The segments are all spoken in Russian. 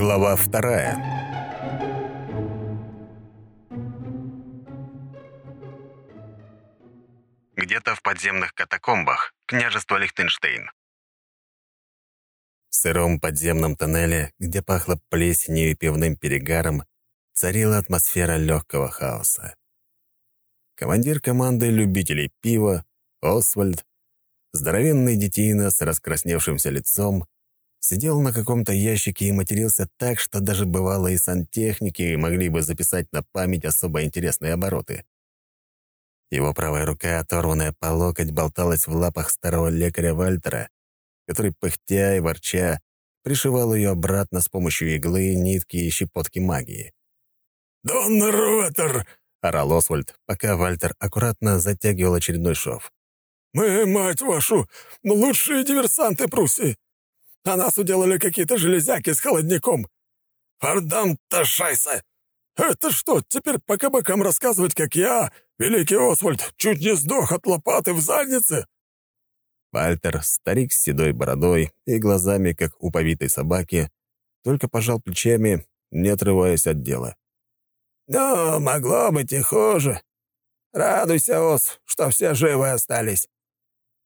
Глава вторая. Где-то в подземных катакомбах княжества Лихтенштейн. В сыром подземном тоннеле, где пахло плесенью и пивным перегаром, царила атмосфера легкого хаоса. Командир команды любителей пива, Освальд, здоровенный детина с раскрасневшимся лицом, Сидел на каком-то ящике и матерился так, что даже бывало и сантехники могли бы записать на память особо интересные обороты. Его правая рука, оторванная по локоть, болталась в лапах старого лекаря Вальтера, который, пыхтя и ворча, пришивал ее обратно с помощью иглы, нитки и щепотки магии. «Доннер Руэтер!» — орал Освальд, пока Вальтер аккуратно затягивал очередной шов. «Мы, мать вашу, лучшие диверсанты Пруссии! А нас уделали какие-то железяки с холодником. Фардам-то шайса! Это что, теперь по кабакам рассказывать, как я, великий Освальд, чуть не сдох от лопаты в заднице?» Вальтер, старик с седой бородой и глазами, как у повитой собаки, только пожал плечами, не отрываясь от дела. «Ну, могло быть и хуже. Радуйся, Ос, что все живы остались.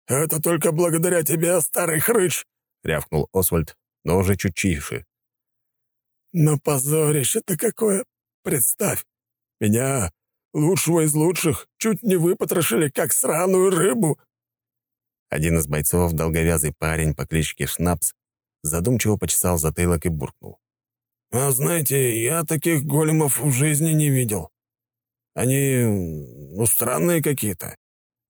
Это только благодаря тебе, старый хрыч!» — рявкнул Освальд, но уже чуть тише. «Но позорище-то какое! Представь! Меня, лучшего из лучших, чуть не выпотрошили, как сраную рыбу!» Один из бойцов, долговязый парень по кличке Шнапс, задумчиво почесал затылок и буркнул. «А знаете, я таких големов в жизни не видел. Они, ну, странные какие-то.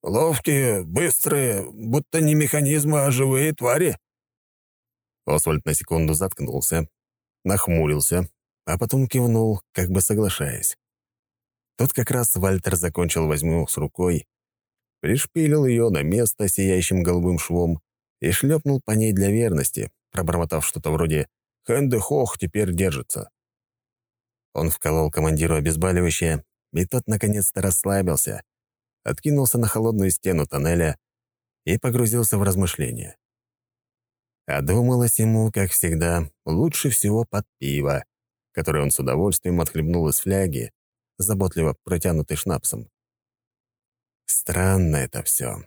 Ловкие, быстрые, будто не механизмы, а живые твари. Освальд на секунду заткнулся, нахмурился, а потом кивнул, как бы соглашаясь. Тут как раз Вальтер закончил возьму с рукой, пришпилил ее на место сияющим голубым швом и шлепнул по ней для верности, пробормотав что-то вроде «Хэнде Хох теперь держится». Он вколол командиру обезболивающее, и тот наконец-то расслабился, откинулся на холодную стену тоннеля и погрузился в размышления. А думалось ему, как всегда, лучше всего под пиво, которое он с удовольствием отхлебнул из фляги, заботливо протянутой шнапсом. Странно это все.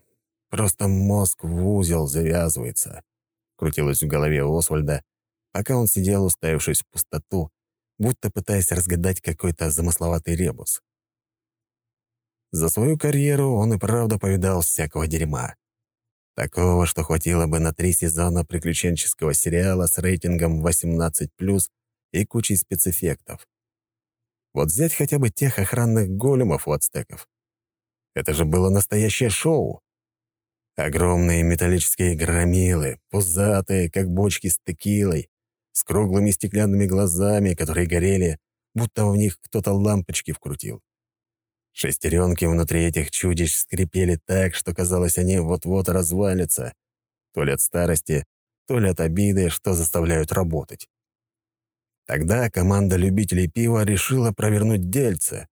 Просто мозг в узел завязывается, крутилось в голове Освальда, пока он сидел, уставившись в пустоту, будто пытаясь разгадать какой-то замысловатый ребус. За свою карьеру он и правда повидал всякого дерьма. Такого, что хватило бы на три сезона приключенческого сериала с рейтингом 18+, и кучей спецэффектов. Вот взять хотя бы тех охранных големов у ацтеков. Это же было настоящее шоу. Огромные металлические громилы, пузатые, как бочки с текилой, с круглыми стеклянными глазами, которые горели, будто в них кто-то лампочки вкрутил. Шестеренки внутри этих чудищ скрипели так, что казалось, они вот-вот развалятся. То ли от старости, то ли от обиды, что заставляют работать. Тогда команда любителей пива решила провернуть дельце,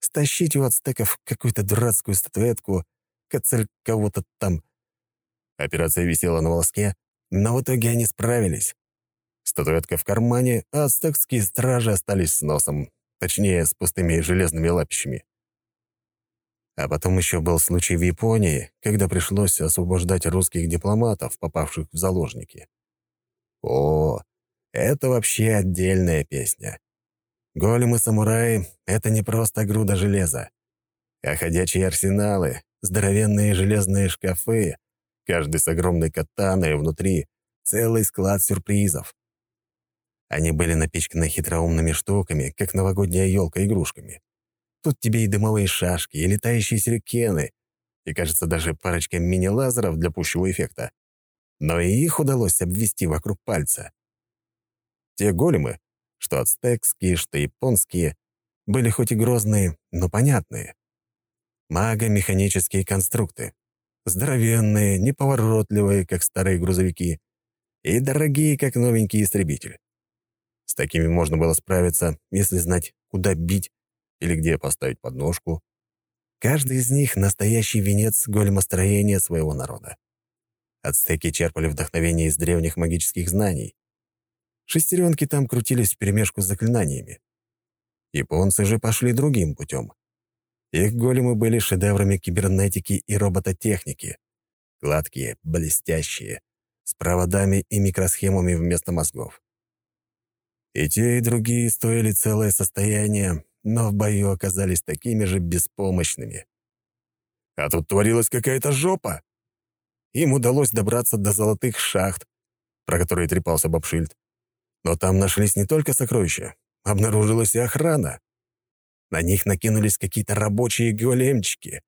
стащить у ацтеков какую-то дурацкую статуэтку, кацель кого-то там. Операция висела на волоске, но в итоге они справились. Статуэтка в кармане, а ацтекские стражи остались с носом, точнее, с пустыми железными лапищами. А потом еще был случай в Японии, когда пришлось освобождать русских дипломатов, попавших в заложники. О, это вообще отдельная песня. Големы-самураи — это не просто груда железа, а ходячие арсеналы, здоровенные железные шкафы, каждый с огромной катаной внутри, целый склад сюрпризов. Они были напичканы хитроумными штуками, как новогодняя елка игрушками. Тут тебе и дымовые шашки, и летающие сюрикены, и, кажется, даже парочка мини-лазеров для пущего эффекта. Но и их удалось обвести вокруг пальца. Те големы, что ацтекские, что японские, были хоть и грозные, но понятные. Маго-механические конструкты. Здоровенные, неповоротливые, как старые грузовики, и дорогие, как новенький истребитель. С такими можно было справиться, если знать, куда бить или где поставить подножку. Каждый из них — настоящий венец големостроения своего народа. Ацтеки черпали вдохновение из древних магических знаний. Шестеренки там крутились вперемешку с заклинаниями. Японцы же пошли другим путем. Их големы были шедеврами кибернетики и робототехники. Гладкие, блестящие, с проводами и микросхемами вместо мозгов. И те, и другие стоили целое состояние, но в бою оказались такими же беспомощными. А тут творилась какая-то жопа. Им удалось добраться до золотых шахт, про которые трепался Бабшильд. Но там нашлись не только сокровища, обнаружилась и охрана. На них накинулись какие-то рабочие големчики.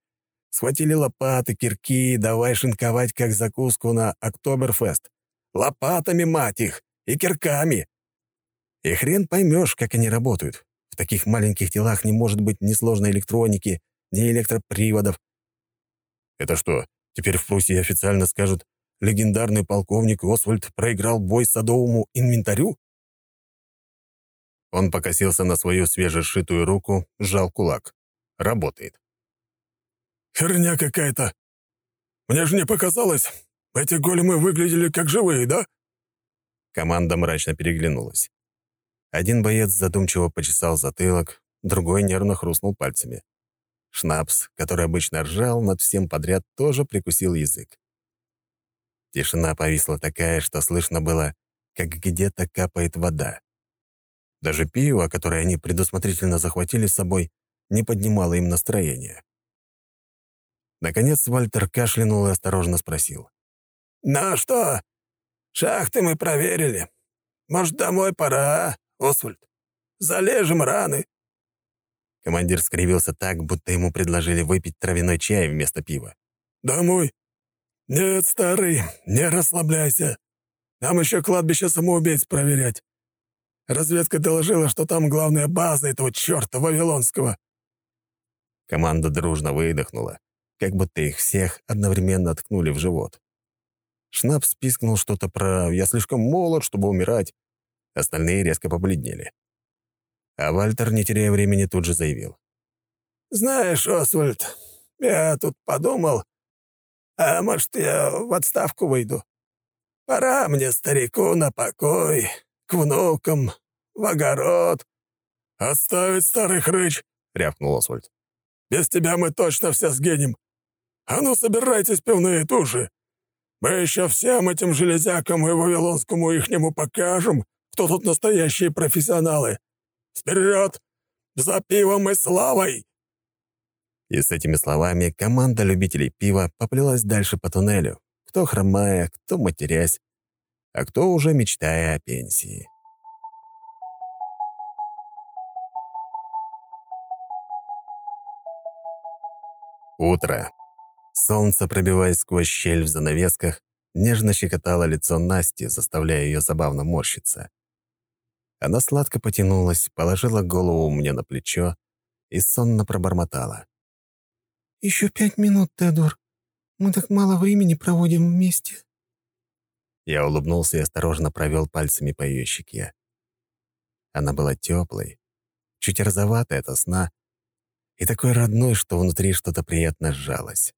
Схватили лопаты, кирки, давай шинковать как закуску на Октоберфест. Лопатами, мать их, и кирками. И хрен поймешь, как они работают. В таких маленьких телах не может быть ни сложной электроники, ни электроприводов. Это что, теперь в Пруссии официально скажут, легендарный полковник Освальд проиграл бой садовому инвентарю? Он покосился на свою свежесшитую руку, сжал кулак. Работает. «Херня какая-то. Мне же не показалось. Эти големы выглядели как живые, да?» Команда мрачно переглянулась. Один боец задумчиво почесал затылок, другой нервно хрустнул пальцами. Шнапс, который обычно ржал над всем подряд, тоже прикусил язык. Тишина повисла такая, что слышно было, как где-то капает вода. Даже пиво, которое они предусмотрительно захватили с собой, не поднимало им настроение. Наконец Вальтер кашлянул и осторожно спросил. «Ну что, шахты мы проверили. Может, домой пора, а?» Освальд. Залежем раны». Командир скривился так, будто ему предложили выпить травяной чай вместо пива. «Домой? Нет, старый, не расслабляйся. Нам еще кладбище самоубийц проверять. Разведка доложила, что там главная база этого черта Вавилонского». Команда дружно выдохнула, как будто их всех одновременно ткнули в живот. Шнапс пискнул что-то про «я слишком молод, чтобы умирать», Остальные резко побледнели. А Вальтер, не теряя времени, тут же заявил. «Знаешь, Освальд, я тут подумал, а может, я в отставку выйду? Пора мне, старику, на покой, к внукам, в огород». «Оставить старый хрыч!» — рявкнул Освальд. «Без тебя мы точно все сгинем. А ну, собирайтесь, пивные туши. Мы еще всем этим железякам и вавилонскому ихнему покажем, кто тут настоящие профессионалы. Вперед! За пивом и славой!» И с этими словами команда любителей пива поплелась дальше по туннелю, кто хромая, кто матерясь, а кто уже мечтая о пенсии. Утро. Солнце, пробиваясь сквозь щель в занавесках, нежно щекотало лицо Насти, заставляя ее забавно морщиться. Она сладко потянулась, положила голову мне на плечо и сонно пробормотала. «Еще пять минут, Теодор. Мы так мало времени проводим вместе». Я улыбнулся и осторожно провел пальцами по ее щеке. Она была теплой, чуть розоватой от сна и такой родной, что внутри что-то приятно сжалось.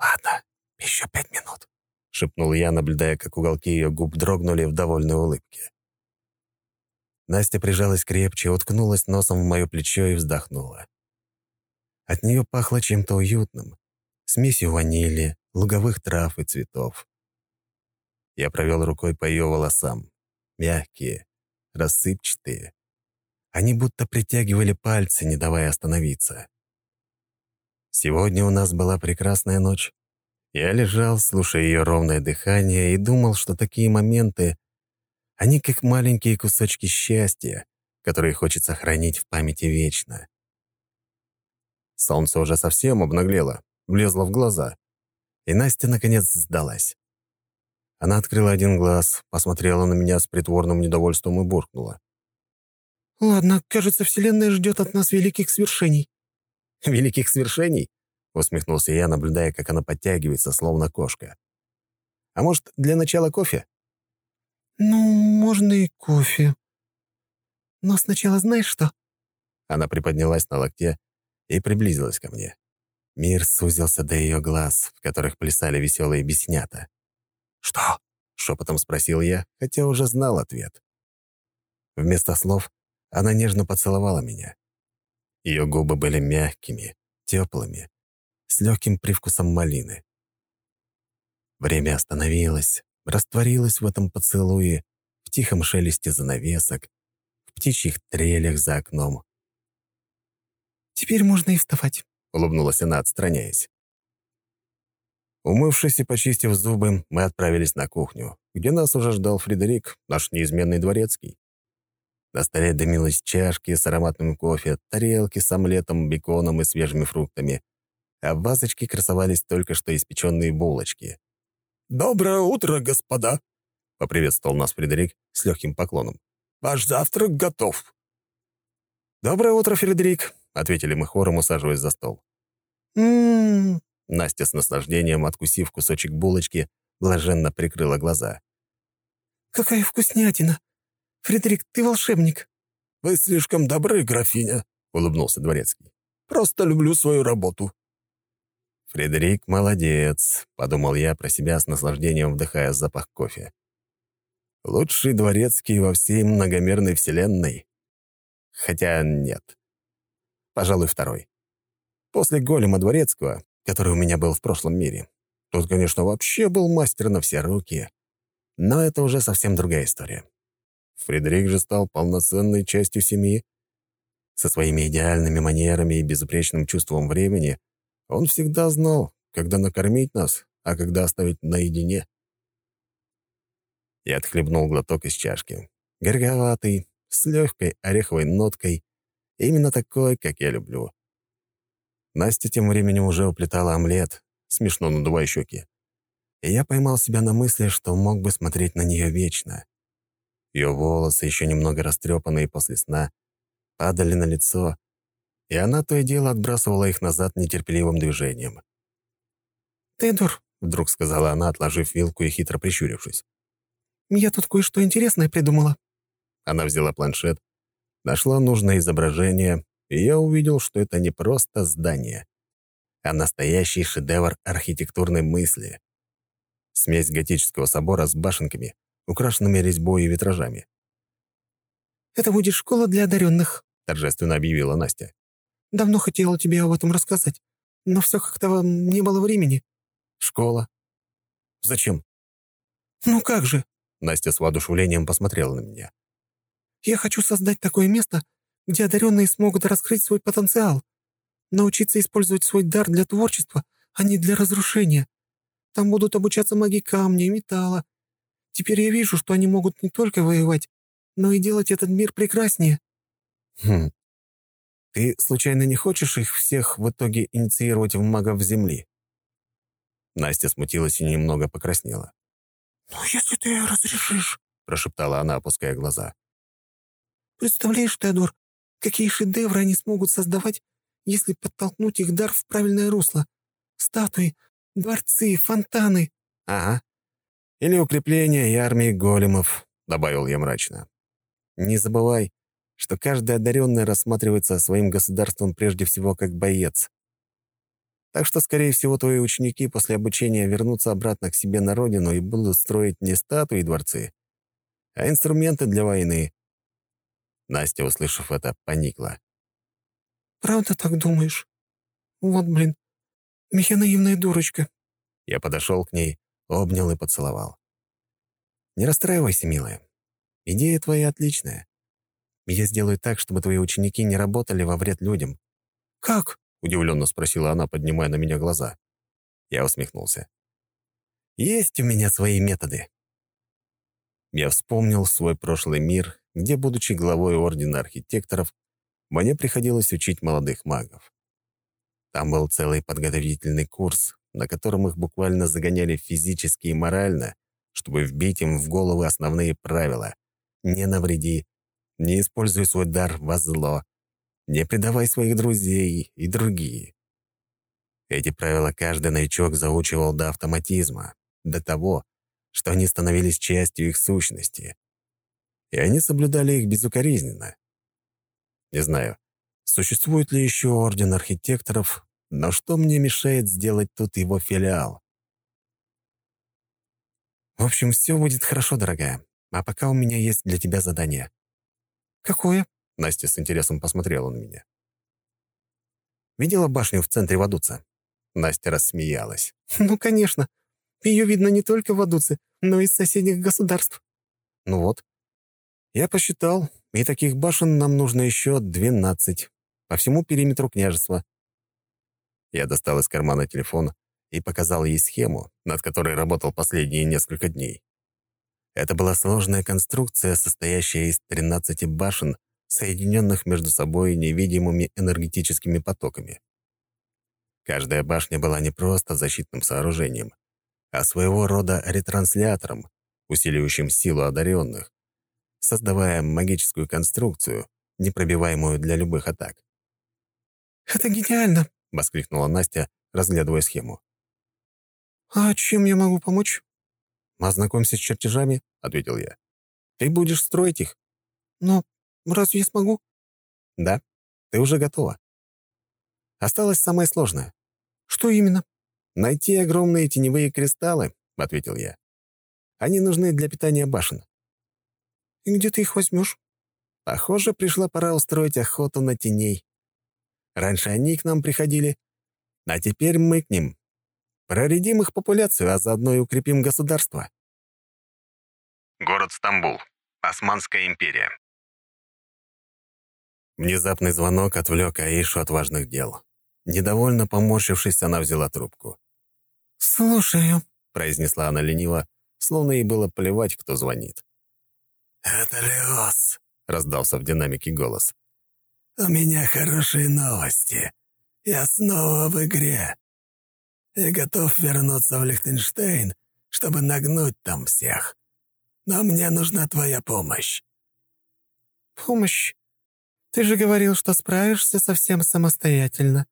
«Ладно, еще пять минут», — шепнул я, наблюдая, как уголки ее губ дрогнули в довольной улыбке. Настя прижалась крепче, уткнулась носом в мое плечо и вздохнула. От нее пахло чем-то уютным, смесью ванили, луговых трав и цветов. Я провел рукой по ее волосам. Мягкие, рассыпчатые. Они будто притягивали пальцы, не давая остановиться. Сегодня у нас была прекрасная ночь. Я лежал, слушая ее ровное дыхание, и думал, что такие моменты они как маленькие кусочки счастья, которые хочется хранить в памяти вечно. Солнце уже совсем обнаглело, влезло в глаза, и Настя, наконец, сдалась. Она открыла один глаз, посмотрела на меня с притворным недовольством и буркнула. «Ладно, кажется, Вселенная ждет от нас великих свершений». «Великих свершений?» — усмехнулся я, наблюдая, как она подтягивается, словно кошка. «А может, для начала кофе?» «Ну, можно и кофе. Но сначала знаешь что?» Она приподнялась на локте и приблизилась ко мне. Мир сузился до ее глаз, в которых плясали веселые беснята. «Что?» — шепотом спросил я, хотя уже знал ответ. Вместо слов она нежно поцеловала меня. Ее губы были мягкими, теплыми, с легким привкусом малины. Время остановилось, растворилось в этом поцелуе, в тихом шелесте занавесок, в птичьих трелях за окном. «Теперь можно и вставать», — улыбнулась она, отстраняясь. Умывшись и почистив зубы, мы отправились на кухню, где нас уже ждал Фредерик, наш неизменный дворецкий. На столе дымилась чашки с ароматным кофе, тарелки с омлетом, беконом и свежими фруктами, а в вазочке красовались только что испеченные булочки. «Доброе утро, господа!» — поприветствовал нас Фредерик с легким поклоном. «Ваш завтрак готов!» «Доброе утро, Фредерик!» — ответили мы хором, усаживаясь за стол. «М-м-м!» Настя с наслаждением, откусив кусочек булочки, блаженно прикрыла глаза. «Какая вкуснятина! Фредерик, ты волшебник!» «Вы слишком добры, графиня», — улыбнулся дворецкий. «Просто люблю свою работу». «Фредерик молодец», — подумал я про себя с наслаждением, вдыхая запах кофе. «Лучший дворецкий во всей многомерной вселенной». Хотя нет. Пожалуй, второй. После голема дворецкого который у меня был в прошлом мире. Тот, конечно, вообще был мастер на все руки. Но это уже совсем другая история. Фредерик же стал полноценной частью семьи. Со своими идеальными манерами и безупречным чувством времени он всегда знал, когда накормить нас, а когда оставить наедине. Я отхлебнул глоток из чашки. Горьковатый, с легкой ореховой ноткой, именно такой, как я люблю. Настя тем временем уже уплетала омлет, смешно надувая щеки. И я поймал себя на мысли, что мог бы смотреть на нее вечно. Ее волосы, еще немного растрепанные после сна, падали на лицо, и она то и дело отбрасывала их назад нетерпеливым движением. «Тедор», — вдруг сказала она, отложив вилку и хитро прищурившись. «Я тут кое-что интересное придумала». Она взяла планшет, нашла нужное изображение и я увидел, что это не просто здание, а настоящий шедевр архитектурной мысли. Смесь готического собора с башенками, украшенными резьбой и витражами. «Это будет школа для одаренных», — торжественно объявила Настя. «Давно хотела тебе об этом рассказать, но все как-то не было времени». «Школа? Зачем?» «Ну как же?» — Настя с воодушевлением посмотрела на меня. «Я хочу создать такое место, где одаренные смогут раскрыть свой потенциал, научиться использовать свой дар для творчества, а не для разрушения. Там будут обучаться магии камня и металла. Теперь я вижу, что они могут не только воевать, но и делать этот мир прекраснее». «Хм. Ты случайно не хочешь их всех в итоге инициировать в магов Земли?» Настя смутилась и немного покраснела. «Ну, если ты разрешишь», — прошептала она, опуская глаза. «Представляешь, Теодор, Какие шедевры они смогут создавать, если подтолкнуть их дар в правильное русло? Статуи, дворцы, фонтаны. Ага. Или укрепления и армии големов, добавил я мрачно. Не забывай, что каждый одаренный рассматривается своим государством прежде всего как боец. Так что, скорее всего, твои ученики после обучения вернутся обратно к себе на родину и будут строить не статуи и дворцы, а инструменты для войны. Настя, услышав это, поникла. «Правда так думаешь? Вот, блин, я наивная дурочка». Я подошел к ней, обнял и поцеловал. «Не расстраивайся, милая. Идея твоя отличная. Я сделаю так, чтобы твои ученики не работали во вред людям». «Как?» — удивленно спросила она, поднимая на меня глаза. Я усмехнулся. «Есть у меня свои методы». Я вспомнил свой прошлый мир где, будучи главой Ордена Архитекторов, мне приходилось учить молодых магов. Там был целый подготовительный курс, на котором их буквально загоняли физически и морально, чтобы вбить им в головы основные правила. Не навреди, не используй свой дар во зло, не предавай своих друзей и другие. Эти правила каждый новичок заучивал до автоматизма, до того, что они становились частью их сущности и они соблюдали их безукоризненно. Не знаю, существует ли еще орден архитекторов, Но что мне мешает сделать тут его филиал? В общем, все будет хорошо, дорогая. А пока у меня есть для тебя задание. «Какое?» — Настя с интересом посмотрела на меня. «Видела башню в центре Вадуца?» Настя рассмеялась. «Ну, конечно. Ее видно не только в Вадуце, но и из соседних государств». «Ну вот. Я посчитал, и таких башен нам нужно еще двенадцать по всему периметру княжества». Я достал из кармана телефон и показал ей схему, над которой работал последние несколько дней. Это была сложная конструкция, состоящая из 13 башен, соединенных между собой невидимыми энергетическими потоками. Каждая башня была не просто защитным сооружением, а своего рода ретранслятором, усиливающим силу одаренных, создавая магическую конструкцию, непробиваемую для любых атак. «Это гениально!» — воскликнула Настя, разглядывая схему. «А чем я могу помочь?» «Ознакомься с чертежами», — ответил я. «Ты будешь строить их». «Но разве я смогу?» «Да, ты уже готова. Осталось самое сложное». «Что именно?» «Найти огромные теневые кристаллы», — ответил я. «Они нужны для питания башен». «И где ты их возьмешь?» «Похоже, пришла пора устроить охоту на теней. Раньше они к нам приходили, а теперь мы к ним. Проредим их популяцию, а заодно и укрепим государство. Город Стамбул. Османская империя. Внезапный звонок отвлек Аишу от важных дел. Недовольно поморщившись, она взяла трубку. «Слушаю», — произнесла она лениво, словно ей было плевать, кто звонит. «Это Леос», — раздался в динамике голос. «У меня хорошие новости. Я снова в игре и готов вернуться в Лихтенштейн, чтобы нагнуть там всех. Но мне нужна твоя помощь». «Помощь? Ты же говорил, что справишься совсем самостоятельно,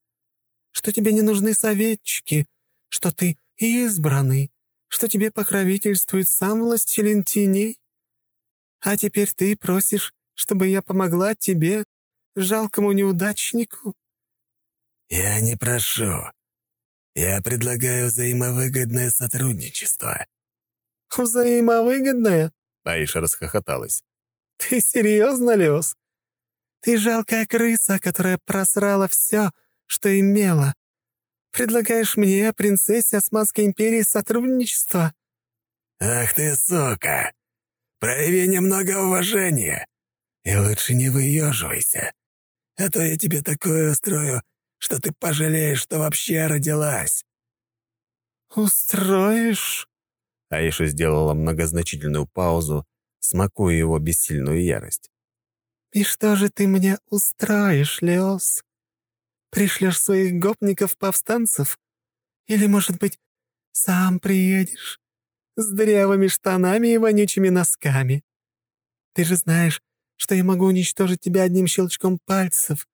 что тебе не нужны советчики, что ты избранный, что тебе покровительствует сам властелин теней. А теперь ты просишь, чтобы я помогла тебе, жалкому неудачнику?» «Я не прошу. Я предлагаю взаимовыгодное сотрудничество». «Взаимовыгодное?» — Аиша расхохоталась. «Ты серьезно, Леос? Ты жалкая крыса, которая просрала все, что имела. Предлагаешь мне, принцессе Османской империи, сотрудничество?» «Ах ты, сука! Прояви немного уважения. И лучше не выеживайся, а то я тебе такое устрою, что ты пожалеешь, что вообще родилась». «Устроишь?» Аиша сделала многозначительную паузу, смакуя его бессильную ярость. «И что же ты мне устроишь, Леос? Пришлешь своих гопников-повстанцев? Или, может быть, сам приедешь? С дрявыми штанами и вонючими носками? Ты же знаешь, что я могу уничтожить тебя одним щелчком пальцев.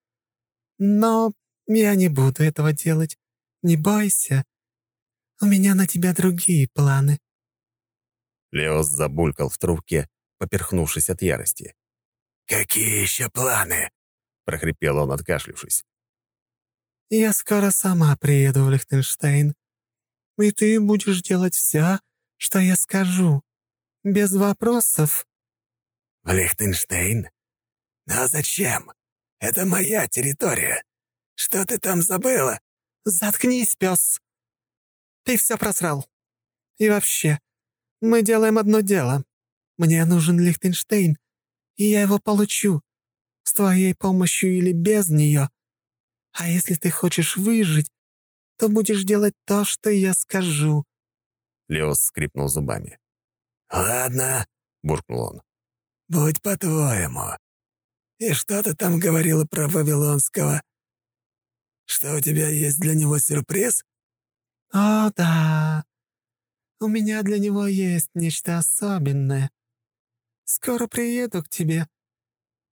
Но я не буду этого делать. Не бойся. У меня на тебя другие планы». Леос забулькал в трубке, поперхнувшись от ярости. «Какие еще планы?» — прохрипел он, откашлившись. «Я скоро сама приеду в Лихтенштейн, и ты будешь делать все, что я скажу, без вопросов». «В Лихтенштейн? Но зачем? Это моя территория. Что ты там забыла?» «Заткнись, пес! Ты все просрал. И вообще, мы делаем одно дело. Мне нужен Лихтенштейн, и я его получу. С твоей помощью или без нее. А если ты хочешь выжить, то будешь делать то, что я скажу». Леос скрипнул зубами. «Ладно», — буркнул он. «Будь по-твоему. И что ты там говорила про Вавилонского? Что у тебя есть для него сюрприз?» «О, да. У меня для него есть нечто особенное. Скоро приеду к тебе.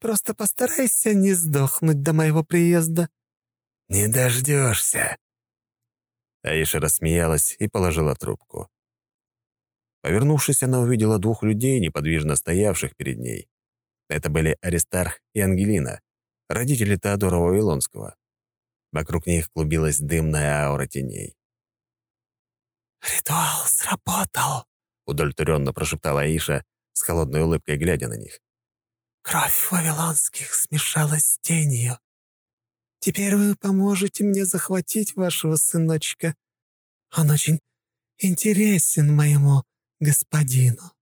Просто постарайся не сдохнуть до моего приезда». «Не дождешься». Аиша рассмеялась и положила трубку. Повернувшись, она увидела двух людей, неподвижно стоявших перед ней. Это были Аристарх и Ангелина, родители Теодора Вавилонского. Вокруг них клубилась дымная аура теней. «Ритуал сработал», — удовлетворенно прошептала Аиша с холодной улыбкой, глядя на них. «Кровь вавилонских смешалась с тенью. Теперь вы поможете мне захватить вашего сыночка. Он очень интересен моему господину».